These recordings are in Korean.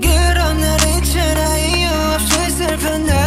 그런 날 있잖아 이유 없이 슬픈 날.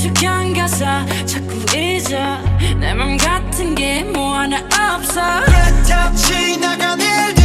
익숙한 가사 자꾸 잊어. 내맘 같은 게 뭐 하나 없어. 그저 지나간 일